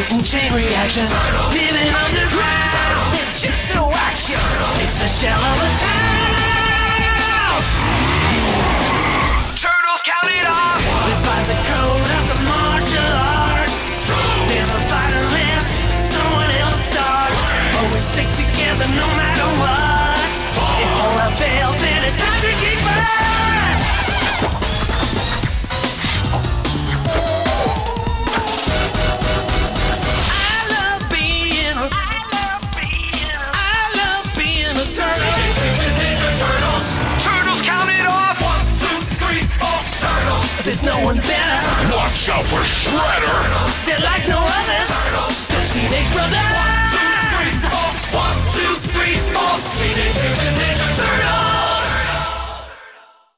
shooting chain reaction. Living underground, ninjutsu action. It's a shell of a time. there's no one better. Watch out for Shredder! They're like